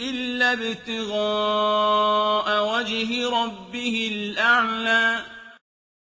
إِلَّا ابْتِغَاءَ وَجْهِ رَبِّهِ الْأَعْلَىٰ.